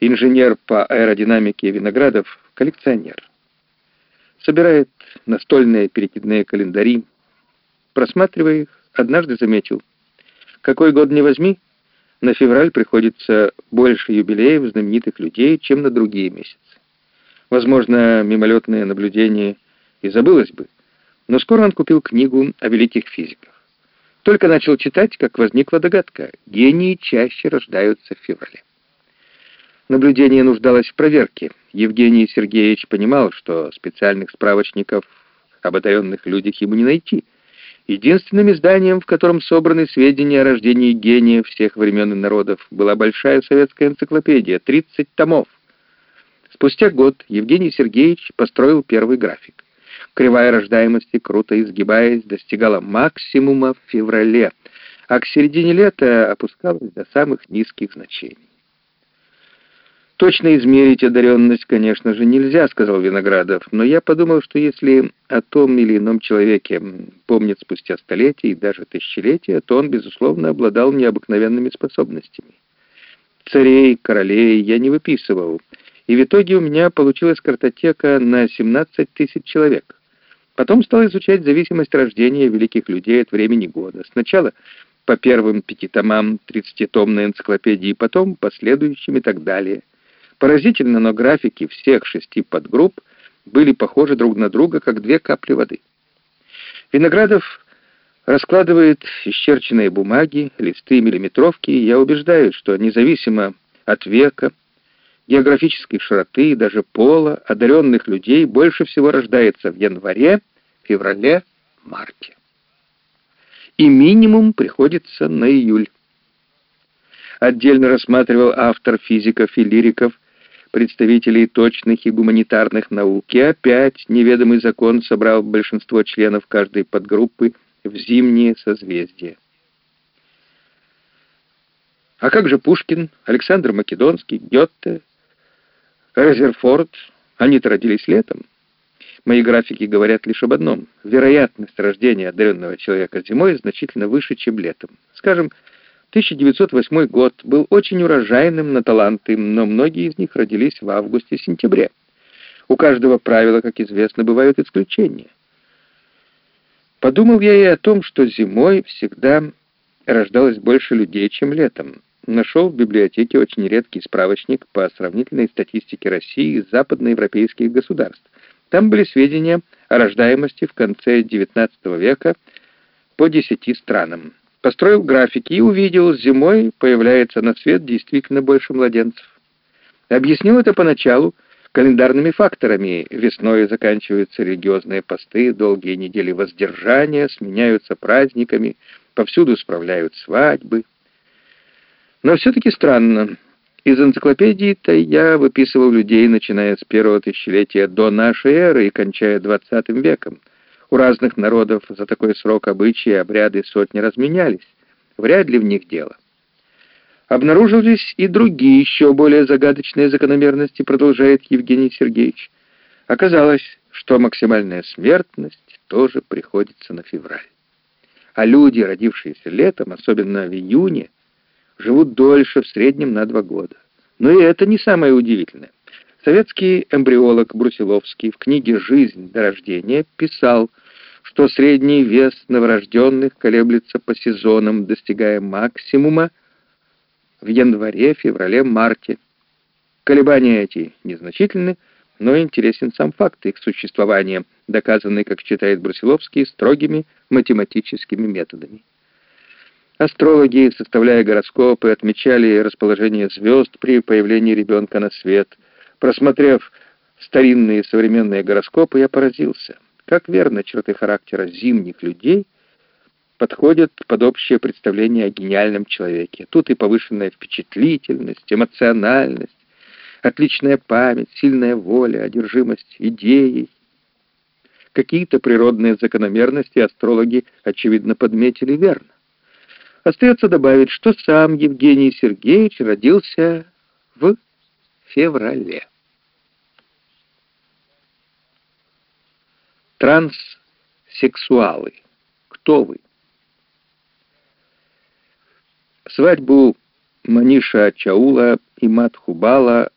инженер по аэродинамике Виноградов, коллекционер. Собирает настольные перекидные календари. Просматривая их, однажды заметил, какой год не возьми, на февраль приходится больше юбилеев знаменитых людей, чем на другие месяцы. Возможно, мимолетное наблюдение и забылось бы, но скоро он купил книгу о великих физиках. Только начал читать, как возникла догадка. Гении чаще рождаются в феврале. Наблюдение нуждалось в проверке. Евгений Сергеевич понимал, что специальных справочников об одаренных людях ему не найти. Единственным изданием, в котором собраны сведения о рождении гения всех времен и народов, была большая советская энциклопедия, 30 томов. Спустя год Евгений Сергеевич построил первый график. Кривая рождаемости, круто изгибаясь, достигала максимума в феврале, а к середине лета опускалась до самых низких значений. «Точно измерить одаренность, конечно же, нельзя», — сказал Виноградов, «но я подумал, что если о том или ином человеке помнят спустя столетия и даже тысячелетия, то он, безусловно, обладал необыкновенными способностями. Царей, королей я не выписывал, и в итоге у меня получилась картотека на 17 тысяч человек. Потом стал изучать зависимость рождения великих людей от времени года. Сначала по первым пяти томам тридцатитомной энциклопедии, потом по следующим и так далее. Поразительно, но графики всех шести подгрупп были похожи друг на друга, как две капли воды. Виноградов раскладывает исчерченные бумаги, листы миллиметровки, и я убеждаюсь, что независимо от века, географической широты и даже пола одаренных людей больше всего рождается в январе, феврале, марте. И минимум приходится на июль. Отдельно рассматривал автор физиков и лириков, представителей точных и гуманитарных наук, и опять неведомый закон собрал большинство членов каждой подгруппы в зимние созвездия. А как же Пушкин, Александр Македонский, Гетте, Резерфорд, они-то родились летом. Мои графики говорят лишь об одном. Вероятность рождения одаренного человека зимой значительно выше, чем летом. Скажем, 1908 год был очень урожайным на таланты, но многие из них родились в августе-сентябре. У каждого правила, как известно, бывают исключения. Подумал я и о том, что зимой всегда рождалось больше людей, чем летом нашел в библиотеке очень редкий справочник по сравнительной статистике России и западноевропейских государств. Там были сведения о рождаемости в конце XIX века по десяти странам. Построил графики и увидел, зимой появляется на свет действительно больше младенцев. Объяснил это поначалу календарными факторами. Весной заканчиваются религиозные посты, долгие недели воздержания, сменяются праздниками, повсюду справляют свадьбы. Но все-таки странно. Из энциклопедии-то я выписывал людей, начиная с первого тысячелетия до нашей эры и кончая двадцатым веком. У разных народов за такой срок обычаи и обряды сотни разменялись. Вряд ли в них дело. Обнаружились и другие, еще более загадочные закономерности, продолжает Евгений Сергеевич. Оказалось, что максимальная смертность тоже приходится на февраль. А люди, родившиеся летом, особенно в июне, живут дольше, в среднем на два года. Но и это не самое удивительное. Советский эмбриолог Брусиловский в книге «Жизнь до рождения» писал, что средний вес новорожденных колеблется по сезонам, достигая максимума в январе, феврале, марте. Колебания эти незначительны, но интересен сам факт их существования, доказанный, как считает Брусиловский, строгими математическими методами. Астрологи, составляя гороскопы, отмечали расположение звезд при появлении ребенка на свет. Просмотрев старинные современные гороскопы, я поразился, как верно черты характера зимних людей подходят под общее представление о гениальном человеке. Тут и повышенная впечатлительность, эмоциональность, отличная память, сильная воля, одержимость идеей. Какие-то природные закономерности астрологи, очевидно, подметили верно. Остается добавить, что сам Евгений Сергеевич родился в феврале. Транссексуалы. Кто вы? Свадьбу Маниша Чаула и Матхубала